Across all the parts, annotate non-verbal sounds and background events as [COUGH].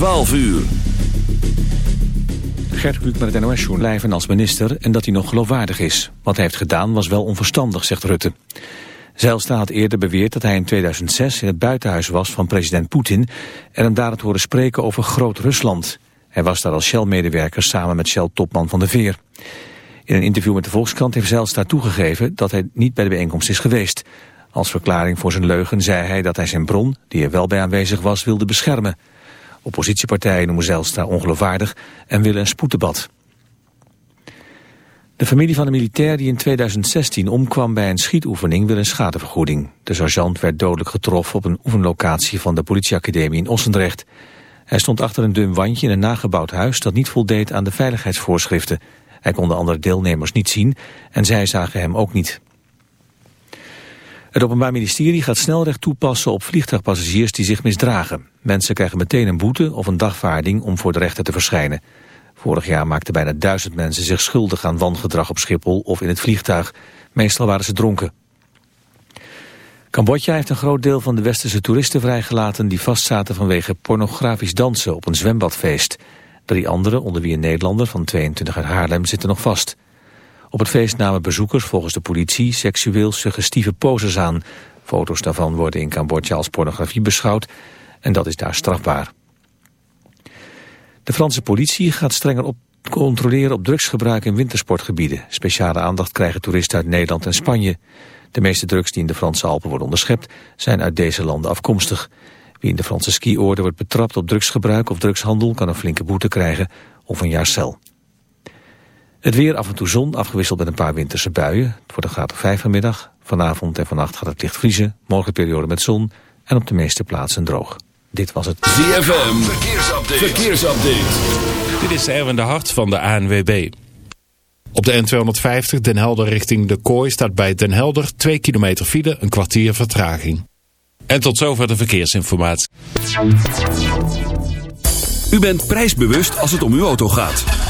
12 uur. Gert Kluk met het NOS blijven als minister en dat hij nog geloofwaardig is. Wat hij heeft gedaan was wel onverstandig, zegt Rutte. Zijlstra had eerder beweerd dat hij in 2006 in het buitenhuis was van president Poetin... en hem daar het horen spreken over Groot-Rusland. Hij was daar als Shell-medewerker samen met Shell-topman Van de Veer. In een interview met de Volkskrant heeft Zijlstra toegegeven dat hij niet bij de bijeenkomst is geweest. Als verklaring voor zijn leugen zei hij dat hij zijn bron, die er wel bij aanwezig was, wilde beschermen. Oppositiepartijen noemen Zijlstra ongeloofwaardig en willen een spoeddebat. De familie van een militair die in 2016 omkwam bij een schietoefening wil een schadevergoeding. De sergeant werd dodelijk getroffen op een oefenlocatie van de politieacademie in Ossendrecht. Hij stond achter een dun wandje in een nagebouwd huis dat niet voldeed aan de veiligheidsvoorschriften. Hij kon de andere deelnemers niet zien en zij zagen hem ook niet. Het Openbaar Ministerie gaat snelrecht toepassen op vliegtuigpassagiers die zich misdragen. Mensen krijgen meteen een boete of een dagvaarding om voor de rechter te verschijnen. Vorig jaar maakten bijna duizend mensen zich schuldig aan wangedrag op Schiphol of in het vliegtuig. Meestal waren ze dronken. Cambodja heeft een groot deel van de westerse toeristen vrijgelaten die vastzaten vanwege pornografisch dansen op een zwembadfeest. Drie anderen, onder wie een Nederlander van 22 uit Haarlem, zitten nog vast. Op het feest namen bezoekers volgens de politie seksueel suggestieve poses aan. Foto's daarvan worden in Cambodja als pornografie beschouwd en dat is daar strafbaar. De Franse politie gaat strenger op controleren op drugsgebruik in wintersportgebieden. Speciale aandacht krijgen toeristen uit Nederland en Spanje. De meeste drugs die in de Franse Alpen worden onderschept zijn uit deze landen afkomstig. Wie in de Franse skioorden wordt betrapt op drugsgebruik of drugshandel kan een flinke boete krijgen of een jaar cel. Het weer af en toe zon, afgewisseld met een paar winterse buien. Het wordt een graad of 5 vanmiddag. Vanavond en vannacht gaat het licht vriezen. Morgen periode met zon en op de meeste plaatsen droog. Dit was het ZFM. Verkeersupdate. Verkeersupdate. Dit is Erwin de Hart van de ANWB. Op de N250 Den Helder richting de Kooi staat bij Den Helder 2 kilometer file, een kwartier vertraging. En tot zover de verkeersinformatie. U bent prijsbewust als het om uw auto gaat.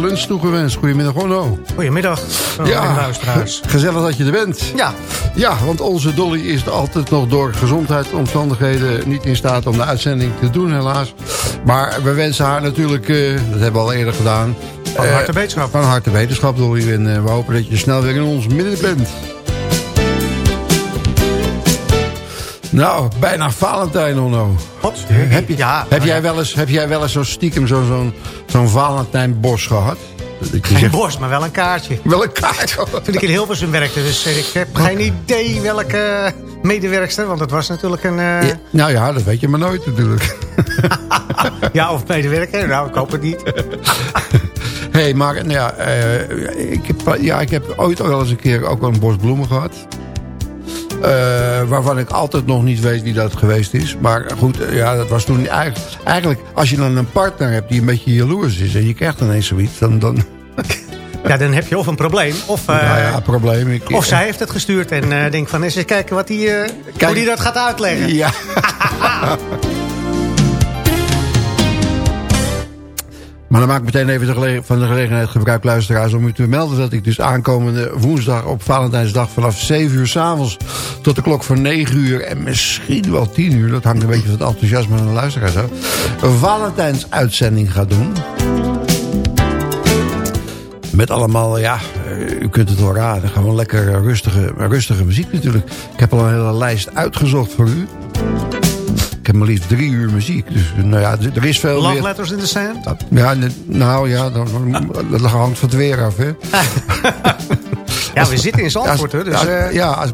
Lunch toegewenst. Goedemiddag Onno. Goedemiddag, ja, luisteraars. [LAUGHS] Gezellig dat je er bent. Ja. Ja, want onze Dolly is altijd nog door gezondheidsomstandigheden niet in staat om de uitzending te doen helaas. Maar we wensen haar natuurlijk, uh, dat hebben we al eerder gedaan. Van uh, harte wetenschap. Van harte wetenschap Dolly. En uh, we hopen dat je snel weer in ons midden bent. Nou, bijna Valentijn, Onno. Wat? Heb, je, ja, heb, jij wel eens, heb jij wel eens zo stiekem zo'n zo zo'n Valentijnbos gehad? Geen zegt, bos, maar wel een kaartje. Wel een kaartje? Toen ik in Hilversum werkte, dus ik heb geen idee welke medewerkster, want het was natuurlijk een... Uh... Ja, nou ja, dat weet je maar nooit natuurlijk. [LAUGHS] ja, of medewerker, nou, ik hoop het niet. Hé, [LAUGHS] hey, maar nou ja, uh, ik, heb, ja, ik heb ooit al wel eens een keer ook wel een bos bloemen gehad. Uh, waarvan ik altijd nog niet weet wie dat geweest is. Maar goed, ja, dat was toen eigenlijk... Eigenlijk, als je dan een partner hebt die een beetje jaloers is... en je krijgt ineens zoiets, dan... dan [LAUGHS] ja, dan heb je of een probleem. Of, uh, nou ja, probleem. Ik, of zij heeft het gestuurd en uh, denkt van... eens even kijken wat die, uh, Kijk, hoe die dat gaat uitleggen. Ja. [LAUGHS] Maar dan maak ik meteen even de van de gelegenheid gebruik, luisteraars... om u te melden dat ik dus aankomende woensdag op Valentijnsdag... vanaf 7 uur s'avonds tot de klok van 9 uur... en misschien wel 10 uur, dat hangt een beetje van het enthousiasme van de luisteraars af... een Valentijnsuitzending ga doen. Met allemaal, ja, u kunt het wel raden... gewoon lekker rustige, rustige muziek natuurlijk. Ik heb al een hele lijst uitgezocht voor u... Ik heb maar liefst drie uur muziek. Dus nou ja, er is veel Love meer... Letters in the Sand? Ja, nou ja, dat, hangt van het weer af, hè. [LAUGHS] ja, we zitten in Zandvoort, hè. Dus, ja, ja als,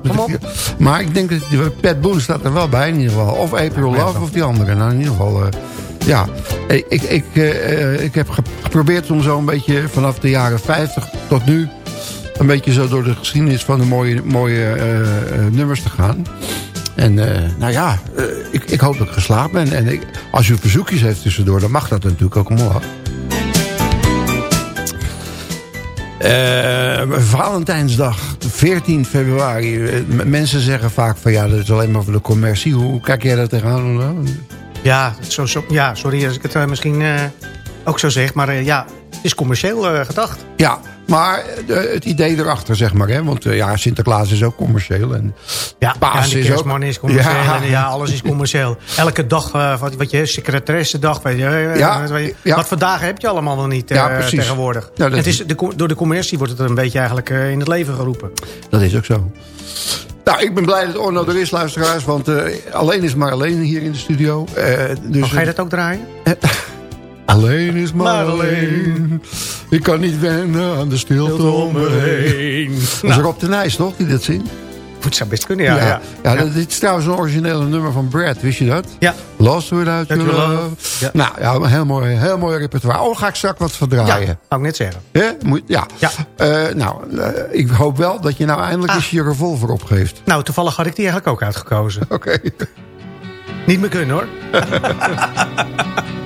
maar ik denk dat Pat Boone staat er wel bij in ieder geval. Of April Love of die andere. Nou, in ieder geval... Uh, ja, ik, ik, uh, ik heb geprobeerd om zo een beetje vanaf de jaren 50 tot nu... een beetje zo door de geschiedenis van de mooie, mooie nummers te gaan. En uh, nou ja, uh, ik, ik, hoop dat ik geslaagd ben. En als u verzoekjes heeft tussendoor, dan mag dat natuurlijk ook omhoog. Uh, Valentijnsdag, 14 februari. mensen zeggen vaak van ja, dat is alleen maar voor de commercie. Hoe kijk jij daar tegenaan? Ja, zo, ja sorry als ik het misschien ook zo zeg. Maar ja, is commercieel gedacht. Ja, maar de, het idee erachter, zeg maar. Hè? Want uh, ja, Sinterklaas is ook commercieel. En ja, Paas ja, is ook... is commercieel. Ja. En, ja, alles is commercieel. Elke dag, uh, wat, wat je secretaresse dag. Weet je, ja, weet je, ja. Wat dagen heb je allemaal nog niet uh, tegenwoordig. Het is, de, door de commercie wordt het een beetje eigenlijk in het leven geroepen. Dat is ook zo. Nou, ik ben blij dat Orno er is, luisteraars. Want alleen is maar alleen hier in de studio. dus, oh, ga je dat ook draaien? [LAUGHS] Alleen is maar alleen. Ik kan niet wennen aan de stilte om me heen. Dat is nou. Rob de Nijs, toch, die dat zingt? Het zou best kunnen, ja. Ja, ja. ja, ja. dit is trouwens een originele nummer van Brad, wist je dat? Ja. Lost Without Your Love. Nou, ja, een heel mooi, heel mooi repertoire. Oh, ga ik straks wat verdraaien. Ja, zou ik net zeggen. Ja, Moet, ja. ja. Uh, nou, uh, ik hoop wel dat je nou eindelijk ah. eens je revolver opgeeft. Nou, toevallig had ik die eigenlijk ook uitgekozen. [LAUGHS] Oké. Okay. Niet meer kunnen, hoor. [LAUGHS]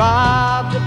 I robbed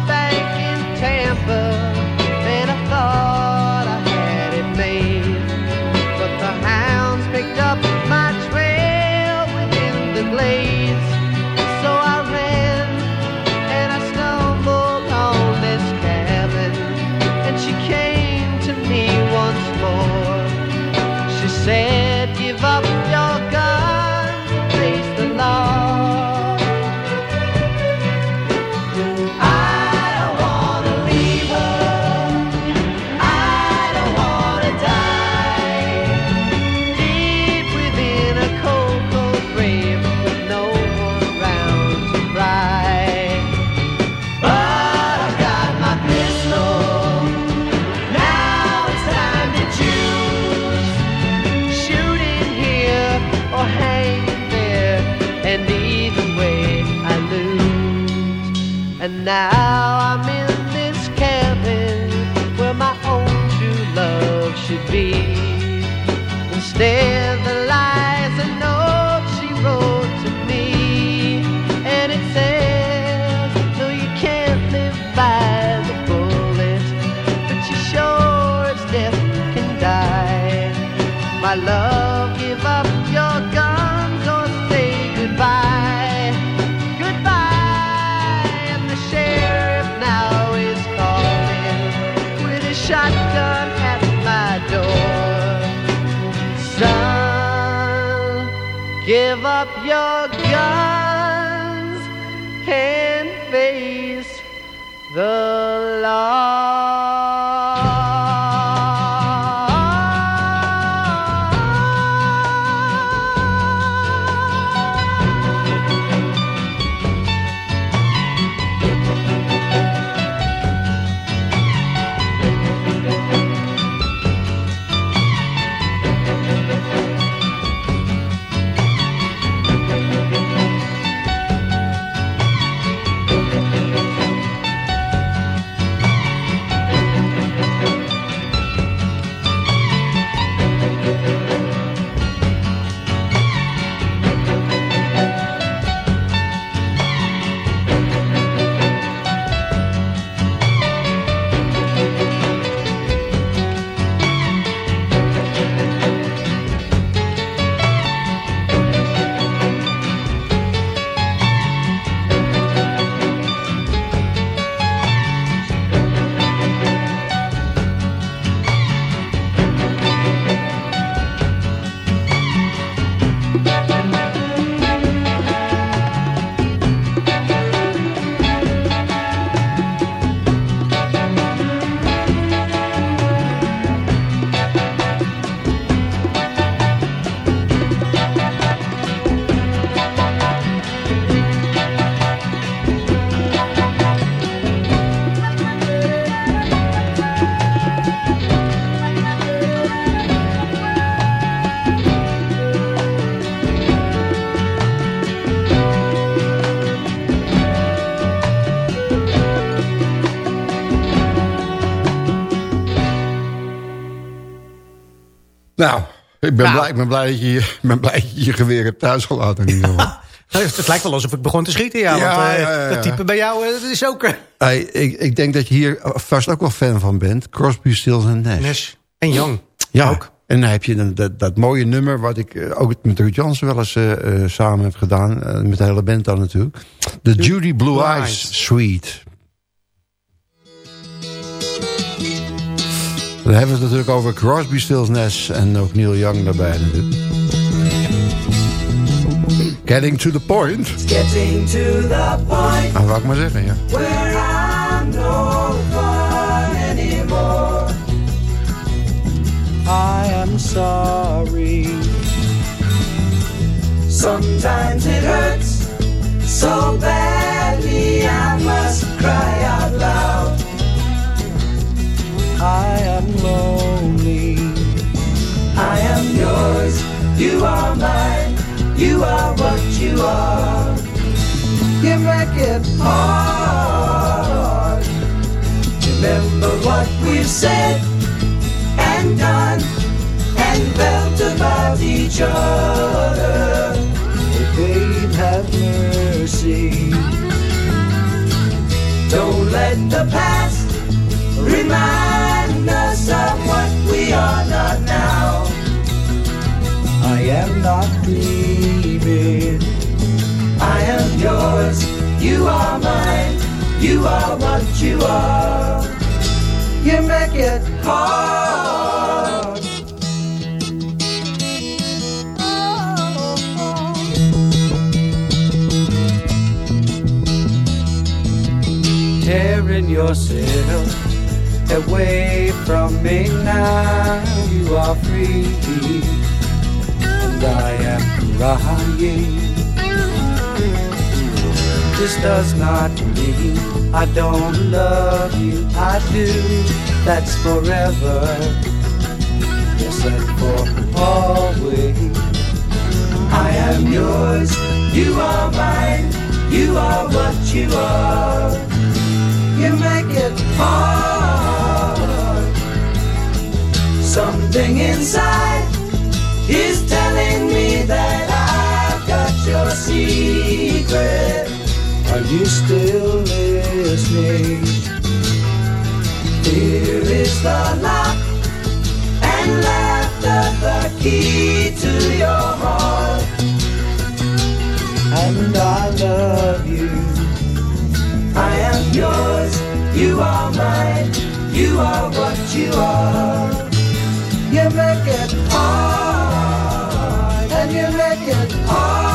Nou, ik ben, Nou. blij, ik ben blij dat je ben blij dat je je geweer hebt thuisgelaten. In. [LAUGHS] Het lijkt wel alsof ik begon te schieten, ja. Ja, want eh, ja, dat type bij jou, eh, dat is ook... eh, hey, ik, ik denk dat je hier vast ook wel fan van bent. Crosby, Stills en Nash. En Young. Ja, Ook. en dan heb je dan dat, dat mooie nummer... wat ik ook met Ruud Jansen wel eens samen heb gedaan. met de hele band dan natuurlijk. De Judy Blue Blue Eyes. Suite. Dan hebben we het natuurlijk over Crosby, Stills, Nash... en ook Neil Young daarbij natuurlijk. Getting to the point. Getting to the point Nou, wou ik maar zeggen, ja. where I'm no fun anymore. I am sorry. Sometimes it hurts so badly I must cry out loud. I am lonely. I am yours, you are mine, you are what you are. You make it hard. Remember what we've said and done and felt about each other. Oh, babe, have mercy. Don't let the past remind of what we are not now. I am not dreaming. I am yours, you are mine, you are what you are. You make it hard. Tearing yourself away from me now. You are free, and I am crying. This does not mean I don't love you. I do. That's forever. Yes, and for always. I am yours, you are mine, you are what you are. You make it hard. Something inside is telling me that I've got your secret. Are you still listening? Here is the lock and laughter the key to your heart. And I love you. I am yours, you are mine, you are what you are. You make it hard, and you make it hard,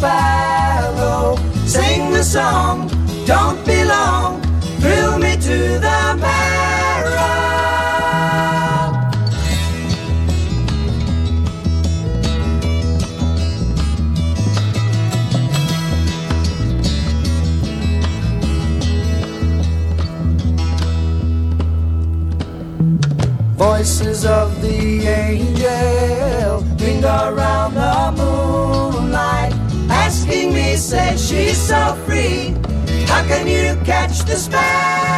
sparrow. Sing the song, don't be long, thrill me to the marrow. Voices of the angel ring around the moonlight, say she's so free. How can you catch the sparrow?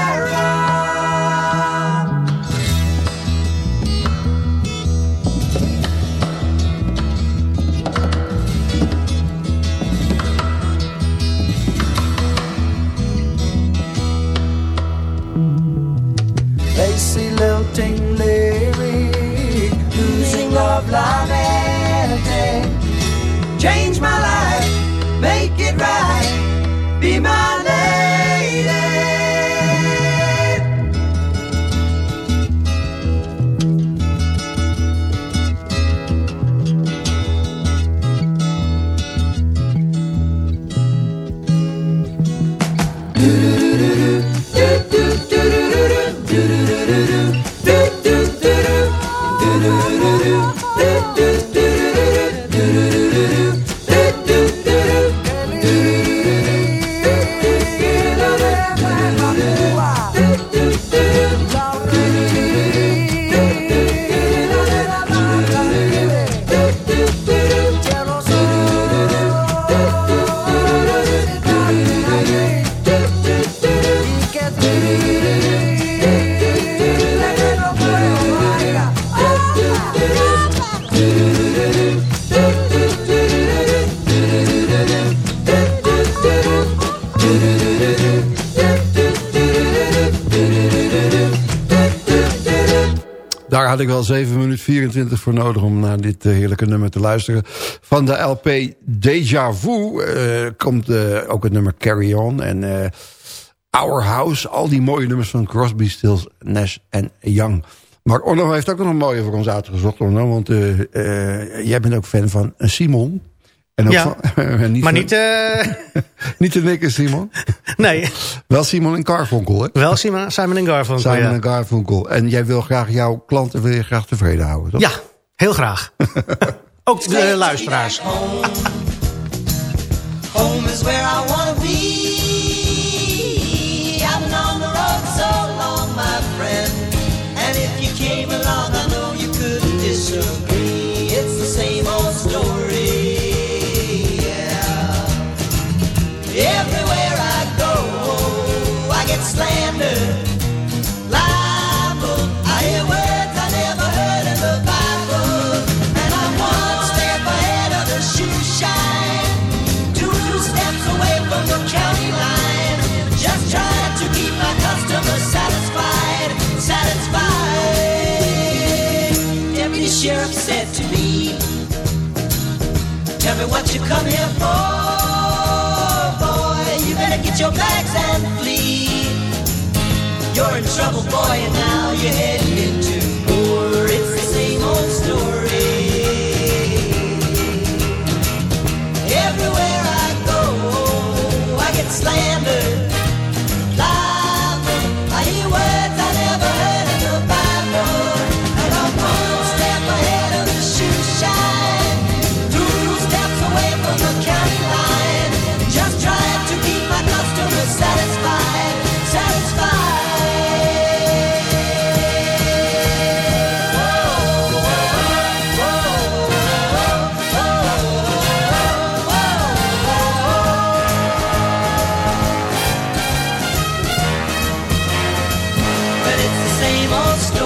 Voor nodig om naar dit eh, heerlijke nummer te luisteren. Van de LP Deja Vu eh, komt eh, ook het nummer Carry On en Our House. Al die mooie nummers van Crosby, Stills, Nash en Young. Maar Orno heeft ook nog een mooie voor ons uitgezocht, Orno. Want jij bent ook fan van Simon. En ook Ja, van, [LAUGHS] niet maar van- niet, [LAUGHS] niet de nikke Simon. [LAUGHS] nee, Wel Simon en Carfunkel, hè? wel Simon, Simon en Garfunkel. Simon ja. en Garfunkel. En jij wil graag jouw klanten wil je graag tevreden houden, toch? ja, heel graag. [LAUGHS] Ook de luisteraars. Home is where I wanna be. Me what you come here for, boy. You better get your bags and flee. You're in trouble, boy, and now you're heading into the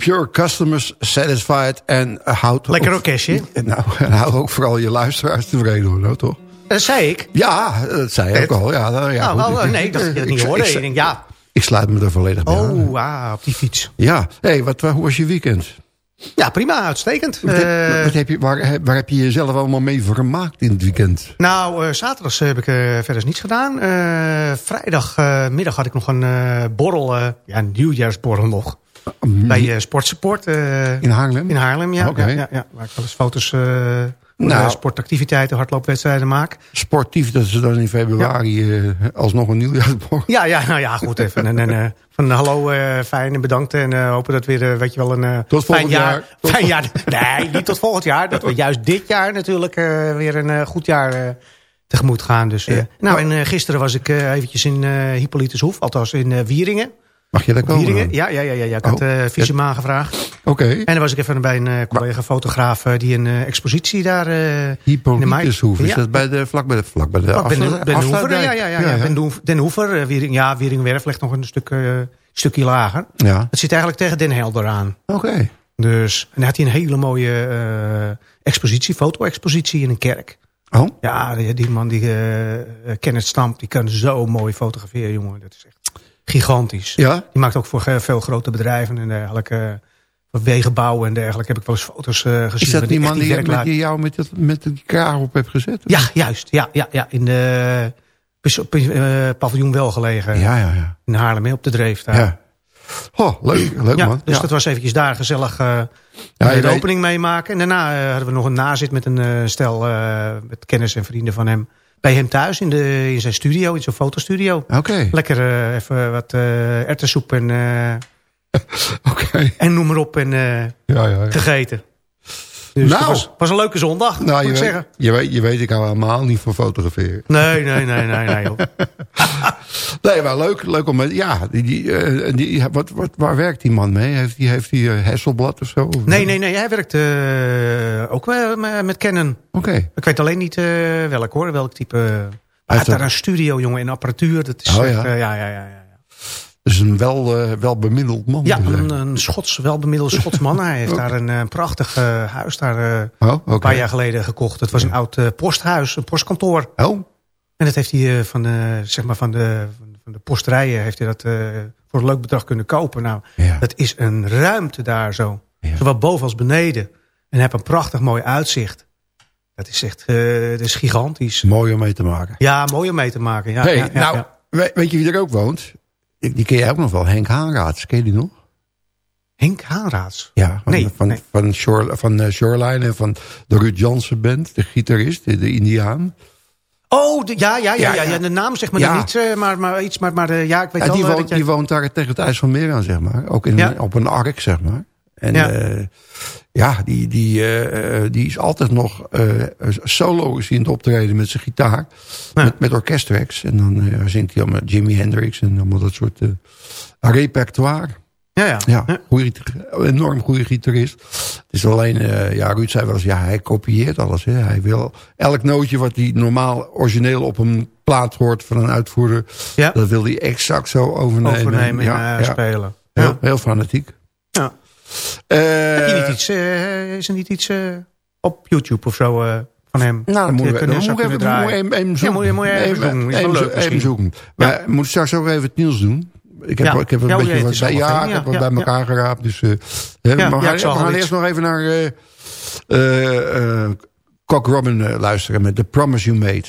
Keep your customers satisfied en houd... Lekker ook-. [LAUGHS] Nou, en [LAUGHS] hou ook vooral je luisteraars tevreden, hoor, nou, toch? Dat zei ik. Ja, dat zei je ook al. Ja, nou, ja, nou, goed, wel, ik- nee, dat je dat ik- niet ik- hoorde. ik- Ik denk, ja. Ik sluit me er volledig bij aan. Oh, ah, op die fiets. Ja, hey, wat, hoe was je weekend? Ja, prima, uitstekend. Wat, heb, Eh, wat heb je, waar, heb- waar heb je jezelf allemaal mee vermaakt in het weekend? nou, eh zaterdags heb ik eh, verder niets gedaan. Eh vrijdagmiddag had ik nog een eh, borrel, eh, ja, een nieuwjaarsborrel nog. Bij eh, Sportsupport. eh, In Haarlem? In Haarlem, ja. Ja, ja, ja. Waar ik wel eens foto's eh van Nou. sportactiviteiten, hardloopwedstrijden maak. Sportief dat ze dan in februari eh, alsnog een nieuwjaarsborrel... Ja, ja, nou ja, goed. Even een, eh, van hallo, eh, fijn en bedankt. En hopen dat weer, weet je wel, een Tot fijn volgend jaar. Tot fijn jaar. Nee, niet tot volgend jaar. Dat we juist dit jaar natuurlijk weer een goed jaar tegemoet gaan. Dus, Ja. Nou, en gisteren was ik eventjes in Hippolytushoef. Althans in Wieringen. Mag je daar komen? Ja, ja, ja, ja, ja. Ik had Oh. eh visum aangevraagd. Oké. En dan was ik even bij een eh, collega-fotograaf... eh, die een expositie daar... mei- is Ja. dat bij de, vlak bij de, vlak bij de Oh, Ben, afsluit- ben Hoever, ja, ja, ja, ja. Den Hoever, Wiering, ja, Wieringwerf ligt nog een stuk, stukje lager. Ja, Het zit eigenlijk tegen Den Helder aan. oké. Dus, en dan had hij een hele mooie expositie, foto-expositie in een kerk. Oh, Ja, die, die man, die Kenneth Stamp, die kan zo mooi fotograferen, jongen. Dat is echt gigantisch. ja? Die maakt ook voor ge- veel grote bedrijven en dergelijke. Voor wegenbouw en dergelijke heb ik wel eens foto's eh, gezien. Is dat die man die, met die jou met, dat, met die kraag op hebt gezet? Ja, juist. Ja, ja, ja. In de eh, paviljoen wel gelegen. Ja, ja, ja. In Haarlem, op de Dreef daar. ja. Oh, leuk, leuk Ja, man. dus ja. dat was eventjes daar gezellig eh, Ja, de opening meemaken. En daarna eh, hadden we nog een nazit met een eh, stel eh, met kennis en vrienden van hem. Bij hem thuis in, de, in zijn studio, in zijn fotostudio. Oké. Lekker eh, even wat uh, erwtensoep en, [LAUGHS] uh, okay. en noem maar op en ja, ja, ja. gegeten. Dus nou, het was, was een leuke zondag, nou, moet je ik weet, zeggen. Je weet, je weet, ik hou helemaal niet van fotograferen. Nee, nee, nee, nee. nee joh. [LAUGHS] nee, maar leuk, leuk om... Ja, die, die, uh, die, wat, wat, waar werkt die man mee? Heeft hij heeft die, uh, Hasselblad of zo? Of nee, nee, nee. Hij werkt uh, ook met, met Canon. Oké. Okay. Ik weet alleen niet welk hoor, welk type... Hij heeft daar een studio, jongen, en apparatuur. Dat is, oh, ja? ja, ja, ja, ja. Dus een wel, uh, wel bemiddeld man. Ja, een, een Schots, wel bemiddeld Schots man. Hij heeft daar een, een prachtig uh, huis daar uh, oh, okay. een paar jaar geleden gekocht. Het was een oud posthuis, een postkantoor. Oh. En dat heeft hij van de, zeg maar van de, van de posterijen heeft hij dat voor een leuk bedrag kunnen kopen. Nou, ja. dat is een ruimte daar zo. Ja. Zowel boven als beneden. En heb een prachtig mooi uitzicht. Dat is echt dat is gigantisch. Mooi om mee te maken. Ja, mooi om mee te maken. Ja, hey, ja, nou, weet je wie er ook woont? Die ken jij ook nog wel, Henk Haanraads. Ken je die nog? Henk Haanraads? Ja, van, nee, van, nee. van, Shore, van uh, Shoreline en van de Ruud Jansen Band, de gitarist, de, de Indiaan. Oh, de, ja, ja, ja, ja, de naam zegt me Ja. niet, uh, maar, maar iets, maar, maar uh, ja, ik weet Ja, wel die, woont, jij- die woont daar tegen het IJs van Meer aan, zeg maar. Ook in, op een ark, zeg maar. En Ja. Ja, die, die, eh, eh, die is altijd nog eh, solo is hij aan het optreden met zijn gitaar. Ja. Met, met. En dan eh, zingt hij allemaal Jimi Hendrix en allemaal dat soort repertoire. ja, ja. Ja, Ja. goeie, enorm goede gitarist. Het is alleen, ja, Ruud zei wel eens, ja, hij kopieert alles. Hè. Hij wil elk nootje wat hij normaal origineel op een plaat hoort van een uitvoerder, Ja. dat wil hij exact zo overnemen. Overnemen en spelen. Heel, Ja. heel fanatiek. Ja. Eh, Heb je niet iets, eh, is er niet iets eh, op YouTube of zo eh, van hem? Nou, dan kunnen- moet ik even, kunnen moet even, even Ja, zoeken. moet je- moet je even even, leuk even zoeken. Maar we moeten straks ook even het nieuws doen. Ik heb, Ja. ik heb een Ja, oh beetje wat, bij, ja, ik heb Ja, wat ja, bij ja. elkaar geraapt. Dus, eh, hè, Ja, we ja, gaan, we gaan eerst nog even naar eh eh, eh, Cock Robin luisteren met The Promise You Made.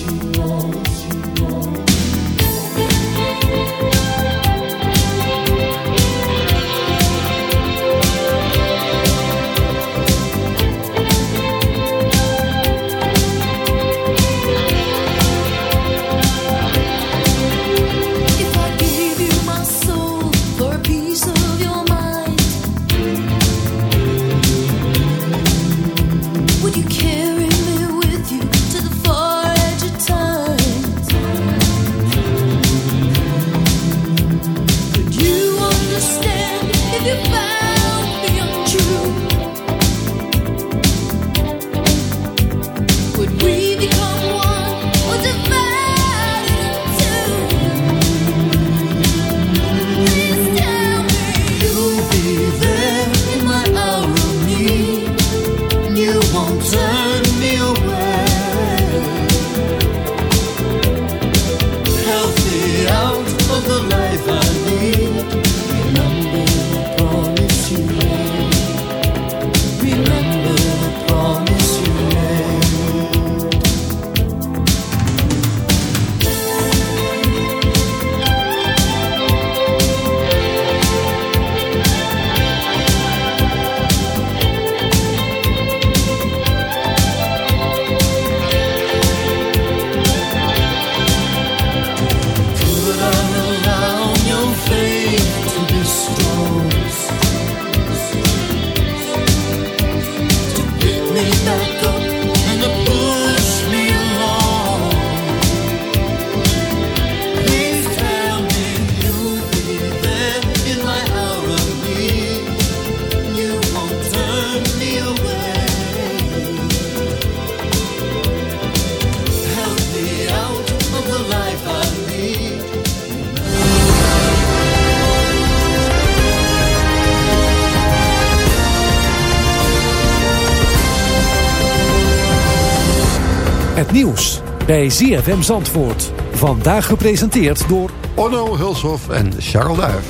ZFM Zandvoort. Vandaag gepresenteerd door... Onno Hulshoff en Charles Duif.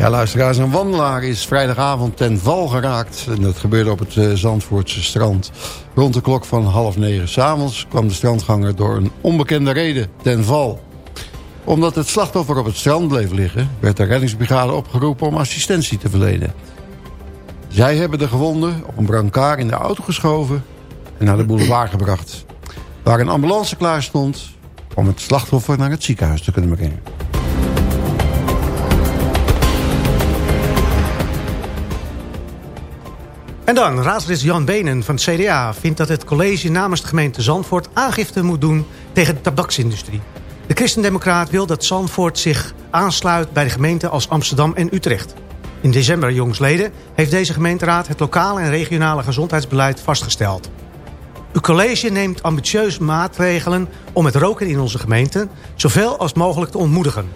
Ja, luisteraars, een wandelaar is vrijdagavond ten val geraakt. En dat gebeurde op het eh, Zandvoortse strand. Rond de klok van half negen s'avonds kwam de strandganger door een onbekende reden ten val. Omdat het slachtoffer op het strand bleef liggen... werd de reddingsbrigade opgeroepen om assistentie te verlenen. Zij hebben de gewonden op een brancard in de auto geschoven... en naar de boulevard gebracht. Waar een ambulance klaar stond om het slachtoffer naar het ziekenhuis te kunnen brengen. En dan, raadslid Jan Benen van het CDA vindt dat het college namens de gemeente Zandvoort aangifte moet doen tegen de tabaksindustrie. De christendemocraat wil dat Zandvoort zich aansluit bij de gemeenten als Amsterdam en Utrecht. In december jongsleden heeft deze gemeenteraad het lokale en regionale gezondheidsbeleid vastgesteld. Uw college neemt ambitieuze maatregelen om het roken in onze gemeenten zoveel als mogelijk te ontmoedigen.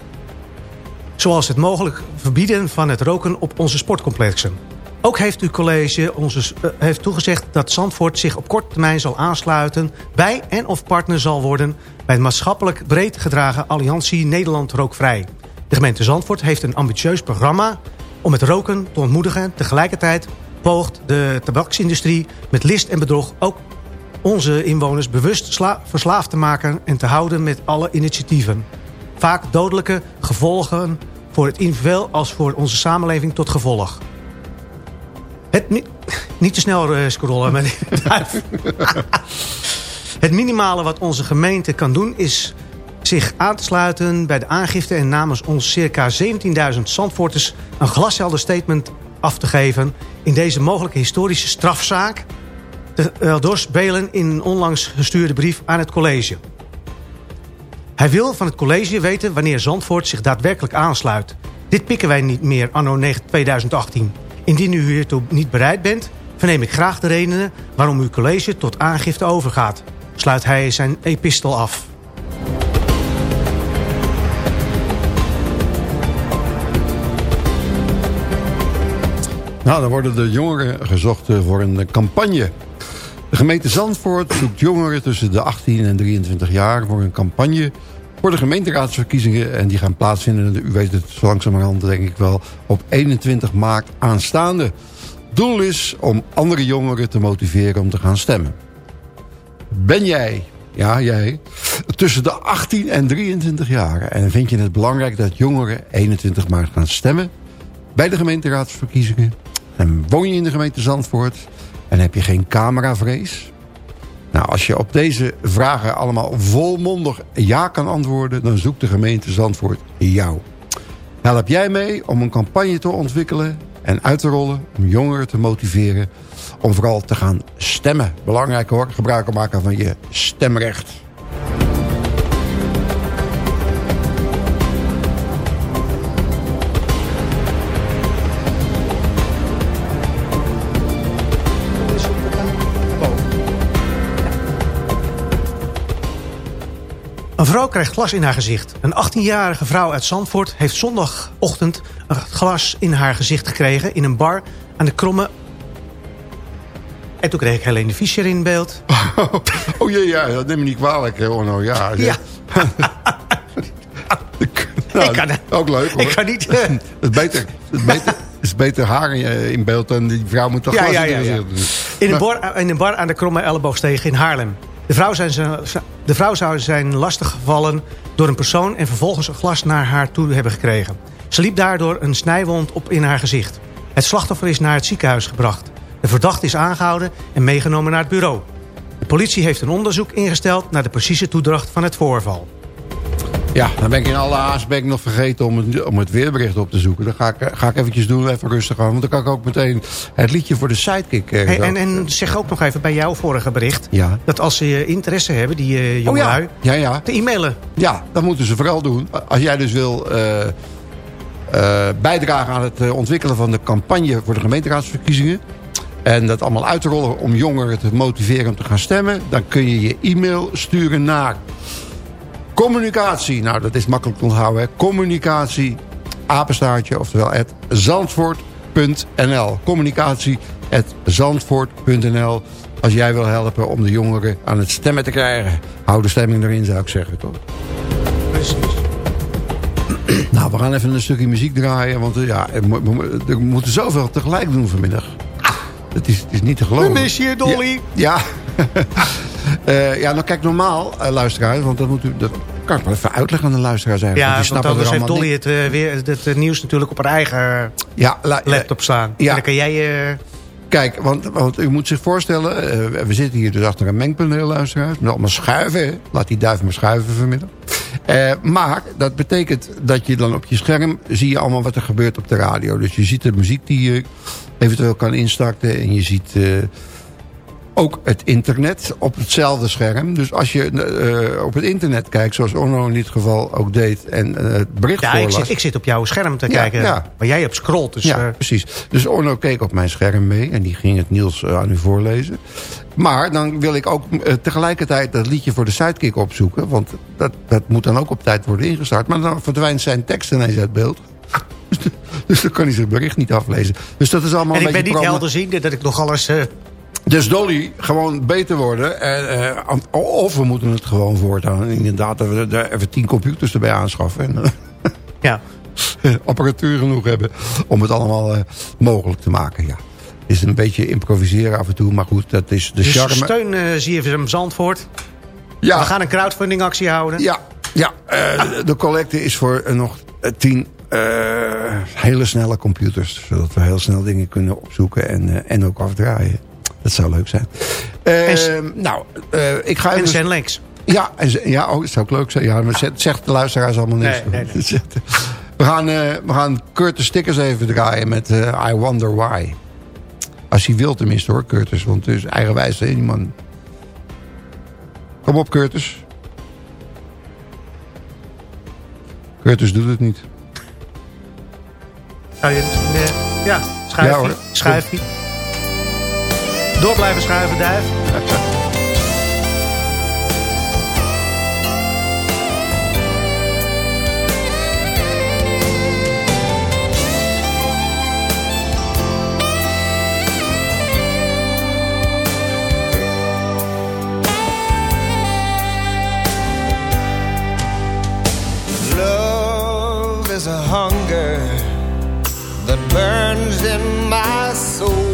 Zoals het mogelijk verbieden van het roken op onze sportcomplexen. Ook heeft uw college onze, uh, heeft toegezegd dat Zandvoort zich op korte termijn zal aansluiten... bij en of partner zal worden bij de maatschappelijk breed gedragen Alliantie Nederland Rookvrij. De gemeente Zandvoort heeft een ambitieus programma om het roken te ontmoedigen. Tegelijkertijd poogt de tabaksindustrie met list en bedrog ook onze inwoners bewust verslaafd te maken... en te houden met alle initiatieven. Vaak dodelijke gevolgen voor het individu als voor onze samenleving tot gevolg. Het niet te snel uh, scrollen, maar [LAUGHS] Het minimale wat onze gemeente kan doen is zich aan te sluiten bij de aangifte... en namens ons circa 17.000 Zandvoorters een glashelder statement af te geven... in deze mogelijke historische strafzaak... Uh, doorspelen in een onlangs gestuurde brief aan het college. Hij wil van het college weten wanneer Zandvoort zich daadwerkelijk aansluit. Dit pikken wij niet meer anno 2018. Indien u hiertoe niet bereid bent, verneem ik graag de redenen waarom uw college tot aangifte overgaat. Sluit hij zijn epistel af. Nou, dan worden de jongeren gezocht voor een campagne. De gemeente Zandvoort zoekt jongeren tussen de 18 en 23 jaar... voor een campagne voor de gemeenteraadsverkiezingen. En die gaan plaatsvinden, u weet het langzamerhand denk ik wel, op 21 maart aanstaande. Doel is om andere jongeren te motiveren om te gaan stemmen. Ben jij, ja jij, tussen de 18 en 23 jaar... en vind je het belangrijk dat jongeren 21 maart gaan stemmen... bij de gemeenteraadsverkiezingen... en woon je in de gemeente Zandvoort... en heb je geen cameravrees... Nou, als je op deze vragen allemaal volmondig ja kan antwoorden... dan zoekt de gemeente Zandvoort jou. Help jij mee om een campagne te ontwikkelen en uit te rollen... om jongeren te motiveren om vooral te gaan stemmen. Belangrijk hoor, gebruik maken van je stemrecht. Een vrouw krijgt glas in haar gezicht. Een 18-jarige vrouw uit Zandvoort heeft zondagochtend een glas in haar gezicht gekregen... in een bar aan de Kromme... En toen kreeg ik Helene Fischer in beeld. [LAUGHS] Oh jee, ja, dat neem me niet kwalijk, Orno. [LAUGHS] Ja, ja. [LAUGHS] nou, ik kan, ook leuk hoor. Ik kan niet... het, is beter, het, is beter, het is beter haar in beeld dan die vrouw moet toch ja, glas ja, in ja, haar ja. In een, bar, in een bar aan de Kromme Elleboogsteeg in Haarlem. De vrouw, zijn ze, de vrouw zou zijn lastiggevallen door een persoon... en vervolgens een glas naar haar toe hebben gekregen. Ze liep daardoor een snijwond op in haar gezicht. Het slachtoffer is naar het ziekenhuis gebracht. De verdachte is aangehouden en meegenomen naar het bureau. De politie heeft een onderzoek ingesteld... naar de precieze toedracht van het voorval. Ja, dan ben ik in alle haast ben ik nog vergeten om het, om het weerbericht op te zoeken. Dat ga ik, ga ik eventjes doen, even rustig aan. Want dan kan ik ook meteen het liedje voor de sidekick... eh, Hey, en, en zeg ook nog even bij jouw vorige bericht... Ja. dat als ze interesse hebben, die Oh jongelui... ja, ja, ja. te e-mailen. Ja, dat moeten ze vooral doen. Als jij dus wil eh, eh, bijdragen aan het ontwikkelen van de campagne voor de gemeenteraadsverkiezingen... en dat allemaal uit te rollen om jongeren te motiveren om te gaan stemmen... dan kun je je e-mail sturen naar Communicatie, nou dat is makkelijk te onthouden. Hè. Communicatie, apenstaartje, oftewel zandvoort.nl. Communicatie, het zandvoort.nl. Als jij wil helpen om de jongeren aan het stemmen te krijgen. Hou de stemming erin, zou ik zeggen, toch? Precies. Nou, we gaan even een stukje muziek draaien. Want eh, ja, er moeten zoveel tegelijk doen vanmiddag. Het is, het is niet te geloven. We missen je, Dolly. Ja. [LAUGHS] Eh, ja, nou kijk, normaal, eh, luisteraars, want dat, moet u, dat kan ik wel even uitleggen aan de luisteraars eigenlijk. Ja, want snappen anders er heeft Dolly het, eh, weer, het, eh, nieuws natuurlijk op haar eigen Ja, la- laptop staan. ja. En dan kan jij... Kijk, want, want u moet zich voorstellen, we zitten hier dus achter een mengpaneel, luisteraars. Met allemaal schuiven, hè. laat die duif maar schuiven vanmiddag. Maar dat betekent dat je dan op je scherm zie je allemaal wat er gebeurt op de radio. Dus je ziet de muziek die je eventueel kan instarten. En je ziet ook het internet op hetzelfde scherm. Dus als je eh, op het internet kijkt, zoals Orno in dit geval ook deed... en eh, het bericht ja, ik voorlas... zit, ik zit op jouw scherm te Ja, kijken. ja. Maar jij hebt scrolt. Dus, ja, eh, precies. Dus Orno keek op mijn scherm mee en die ging het Niels aan u voorlezen. Maar dan wil ik ook tegelijkertijd dat liedje voor de sidekick opzoeken. Want dat, dat moet dan ook op tijd worden ingestart. Maar dan verdwijnt zijn tekst ineens uit beeld. [LAUGHS] Dus dan kan hij zijn bericht niet aflezen. Dus dat is allemaal en een ik ben beetje niet helderziende dat ik nog alles... Dus Dolly, gewoon beter worden. Eh, eh, of we moeten het gewoon voortaan. Inderdaad, dat we er even tien computers erbij aanschaffen. En, ja. [LAUGHS] apparatuur genoeg hebben om het allemaal eh, mogelijk te maken. Ja. Het is een beetje improviseren af en toe, maar goed, dat is de Dus charme. steun eh ZFM Zandvoort. Ja. We gaan een crowdfunding actie houden. Ja, ja eh, de collecte is voor eh, nog eh, tien eh, hele snelle computers. Zodat we heel snel dingen kunnen opzoeken en, eh, en ook afdraaien. Dat zou leuk zijn. Eh, En s- nou, eh, ik ga En even... Zen Links. Ja, en ja oh, dat zou ook leuk zijn. Ja, maar zegt, zegt de luisteraars allemaal niks. Nee, nee, nee. [LAUGHS] We, gaan, eh, we gaan Curtis Stickers even draaien met eh, I Wonder Why. Als hij wil tenminste hoor, Curtis. Want het is eigenwijs, hè, die man. Kom op, Curtis. Curtis doet het niet. Zou je misschien... ja, schuif Ja, hoor. Schuif. Door blijven schuiven, duif. Love is a hunger that burns in my soul.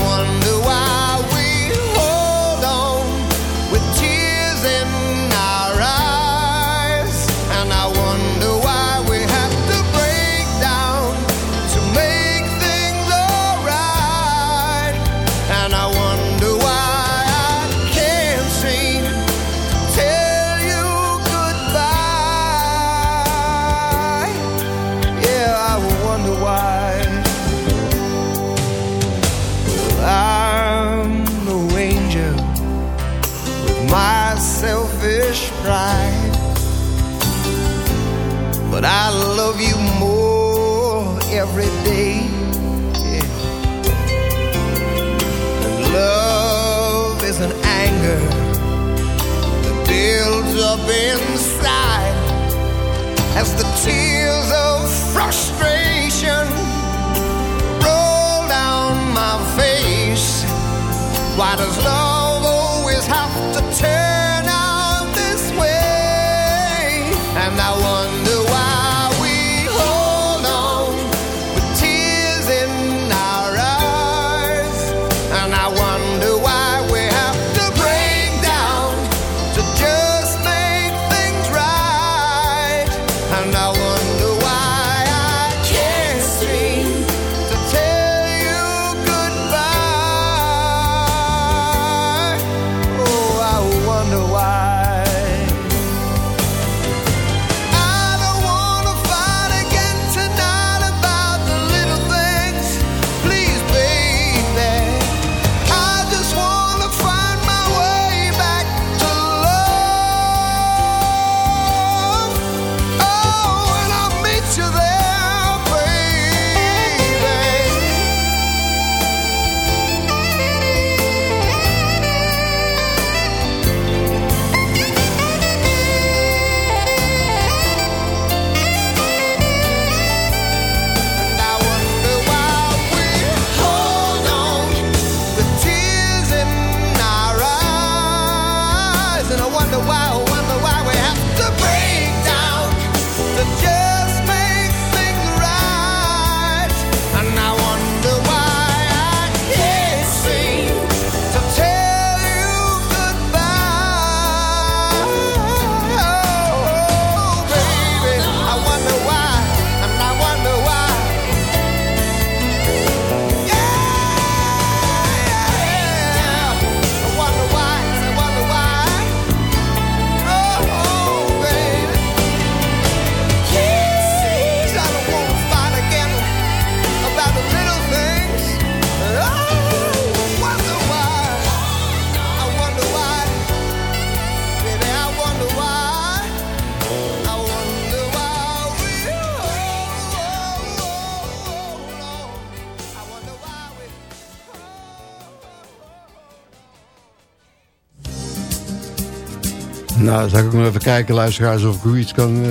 zal ik nog even kijken, luisteraars, of ik u iets kan eh,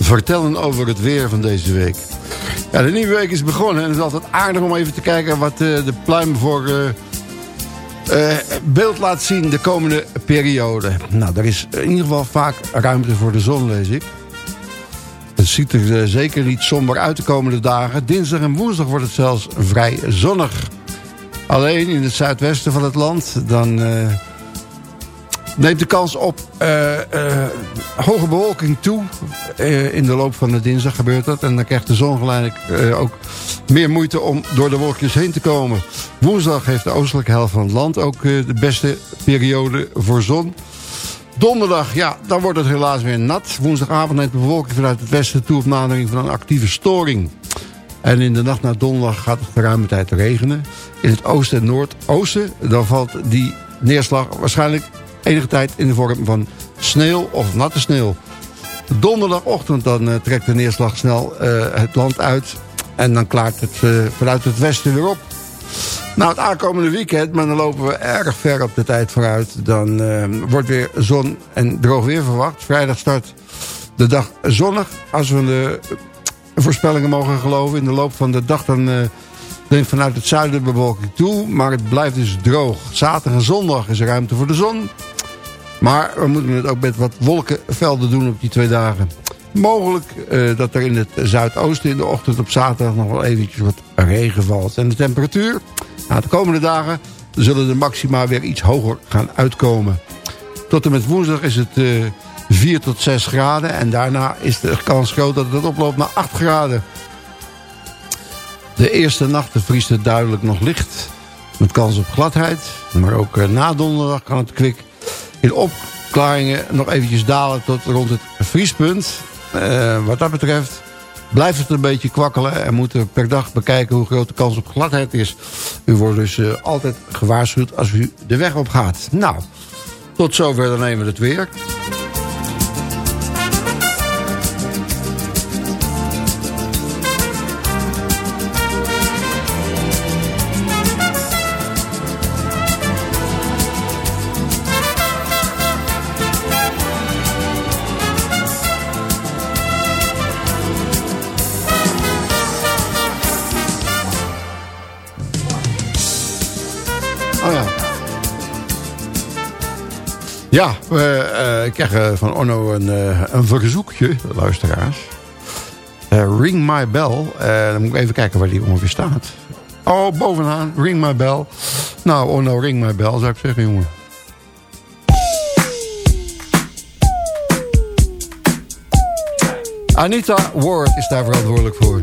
vertellen over het weer van deze week. Ja, de nieuwe week is begonnen en het is altijd aardig om even te kijken wat eh, de pluim voor eh, beeld laat zien de komende periode. Nou, er is in ieder geval vaak ruimte voor de zon, lees ik. Het ziet er zeker niet somber uit de komende dagen. Dinsdag en woensdag wordt het zelfs vrij zonnig. Alleen in het zuidwesten van het land, dan neemt de kans op eh, eh, hoge bewolking toe. Eh, in de loop van de dinsdag gebeurt dat. En dan krijgt de zon gelijk ook meer moeite om door de wolkjes heen te komen. Woensdag heeft de oostelijke helft van het land ook de beste periode voor zon. Donderdag, ja, dan wordt het helaas weer nat. Woensdagavond neemt de bewolking vanuit het westen toe op nadering van een actieve storing. En in de nacht naar donderdag gaat het geruime tijd regenen. In het oosten en noordoosten, dan valt die neerslag waarschijnlijk enige tijd in de vorm van sneeuw of natte sneeuw. Donderdagochtend dan eh, trekt de neerslag snel eh, het land uit. En dan klaart het eh, vanuit het westen weer op. Nou, het aankomende weekend, maar dan lopen we erg ver op de tijd vooruit. Dan wordt weer zon en droog weer verwacht. Vrijdag start de dag zonnig. Als we de voorspellingen mogen geloven. In de loop van de dag dan... neemt vanuit het zuiden de bewolking toe, maar het blijft dus droog. Zaterdag en zondag is er ruimte voor de zon. Maar we moeten het ook met wat wolkenvelden doen op die twee dagen. Mogelijk eh, dat er in het zuidoosten in de ochtend op zaterdag nog wel eventjes wat regen valt. En de temperatuur? Nou, de komende dagen zullen de maxima weer iets hoger gaan uitkomen. Tot en met woensdag is het eh 4 tot 6 graden. En daarna is de kans groot dat het oploopt naar 8 graden. De eerste nachten vriest het duidelijk nog licht. Met kans op gladheid. Maar ook eh, na donderdag kan het kwik in opklaringen nog eventjes dalen tot rond het vriespunt. Eh, wat dat betreft blijft het een beetje kwakkelen. En moeten per dag bekijken hoe groot de kans op gladheid is. U wordt dus eh, altijd gewaarschuwd als u de weg op gaat. Nou, tot zover dan nemen we het weer. Ja, we eh, krijgen van Orno een, eh, een verzoekje, luisteraars. Eh, ring my bell. Dan moet ik even kijken waar die ongeveer staat. Oh, bovenaan. Ring my bell. Nou, Orno, ring my bell, zou ik zeggen, jongen. Anita Ward is daar verantwoordelijk voor.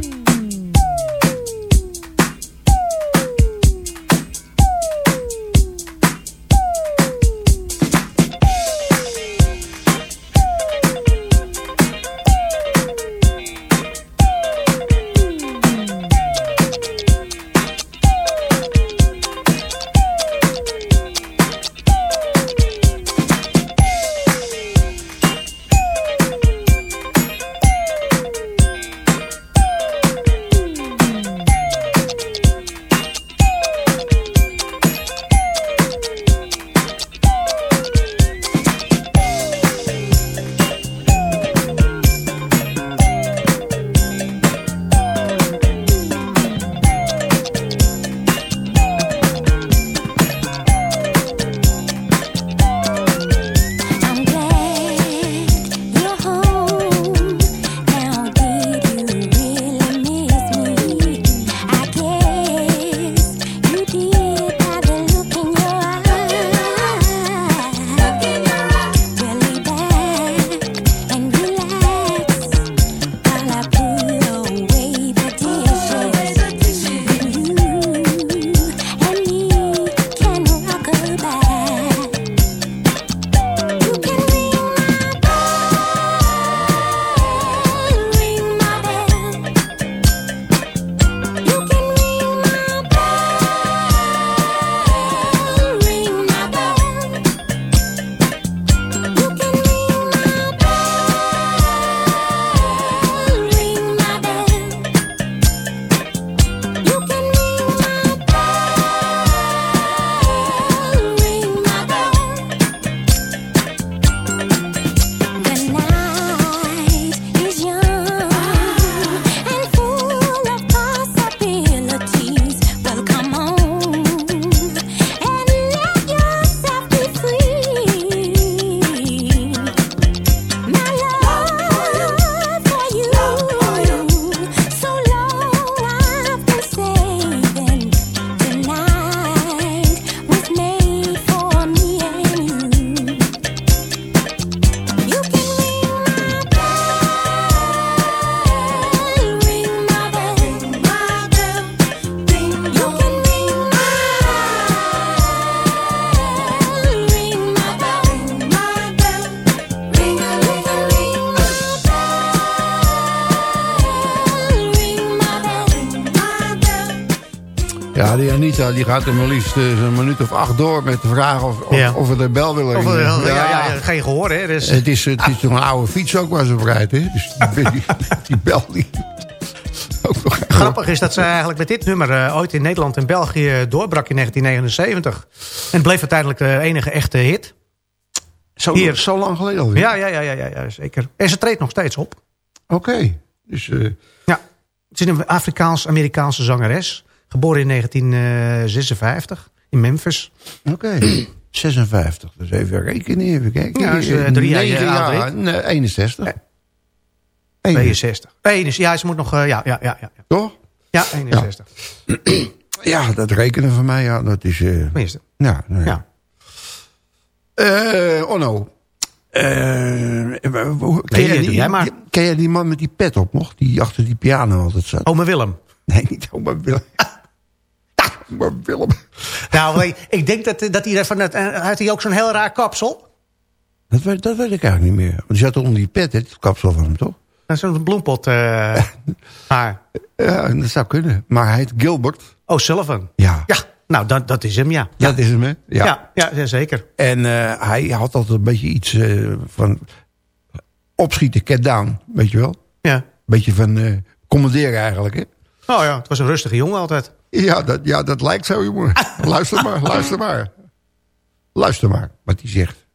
Die gaat er maar liefst eh, een minuut of acht door met de vraag of, of, Ja. of we de bel willen ringen. ja, ja, ja, geen gehoor, hè? Dus, Het is, het is toch een oude fiets ook waar ze op rijdt, hè? Dus die, die, die bel die... Nog Grappig is dat ze eigenlijk met dit nummer eh, ooit in Nederland en België doorbrak in 1979. En bleef uiteindelijk de enige echte hit. Zo, Hier. zo lang geleden alweer? Ja, ja, ja, ja, ja, ja, zeker. En ze treedt nog steeds op. Oké. Dus, eh, Ja, het is een Afrikaans-Amerikaanse zangeres. Geboren in 1956 in Memphis. Oké. [CLEARS THROAT] 56. Dus even rekenen, even kijken. Ja, eh, drie jaar Negen ouder, jaar. ik. Nee, 61. Nee. 61. 62. 61, ja, ze moet nog... eh, ja, ja, ja, ja. Toch? Ja, 61. [CLEARS THROAT] Ja, dat rekenen van mij, ja, dat is... eh Tenminste. ja. Ja. Eh. Eh, hoe- ken, jij doe die, jij maar. ken jij die man met die pet op nog? Die achter die piano altijd zat? Ome Willem. Nee, niet oma Willem. [LAUGHS] oma Willem. Nou, ik- denk dat, dat hij daarvan... eh, Had hij ook zo'n heel raar kapsel? Dat weet, dat weet ik eigenlijk niet meer. Want die zat onder die pet, hè, het kapsel van hem, toch? Dat is Zo'n bloempot eh [LAUGHS] haar. Ja, dat zou kunnen. Maar hij heet Gilbert. Oh, Sullivan. Ja. Ja, nou, dat, dat is hem, ja. Dat is hem, hè? Ja. Ja, ja, ja, zeker. En eh, hij had altijd een beetje iets van... Opschieten, get down, weet je wel? Ja. Beetje van eh, commanderen eigenlijk, hè? Oh ja, het was een rustige jongen altijd. Ja dat, ja, dat lijkt zo, jongen. [LAUGHS] luister maar, luister maar. Luister maar, wat hij zegt.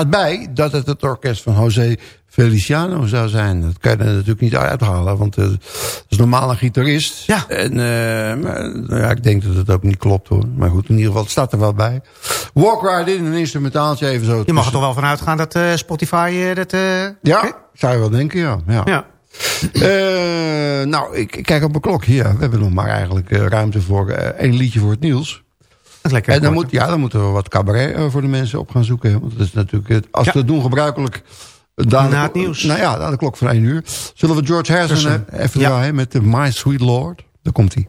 Staat bij dat het het orkest van José Feliciano zou zijn. Dat kan je er natuurlijk niet uithalen, want eh, dat is normaal een gitarist. Ja. En eh, maar, ja, ik denk dat het ook niet klopt hoor. Maar goed, in ieder geval, het staat er wel bij. Walk Right In, een instrumentaaltje even zo. Je mag er toch wel van uitgaan dat eh, Spotify dat... Ja, zou je wel denken, ja. ja. Ja. Nou, ik, ik kijk op mijn klok hier. We hebben nog maar eigenlijk ruimte voor één liedje voor het nieuws. Dat is lekker. En dan, moet, ja, dan moeten we wat cabaret eh, voor de mensen op gaan zoeken. Want dat is natuurlijk, het- als Ja. we dat doen gebruikelijk... eh, dadelijk- Na het nieuws. Nou ja, na de klok van één uur. Zullen we George Harrison eh, even draaien met de My Sweet Lord? Daar komt hij.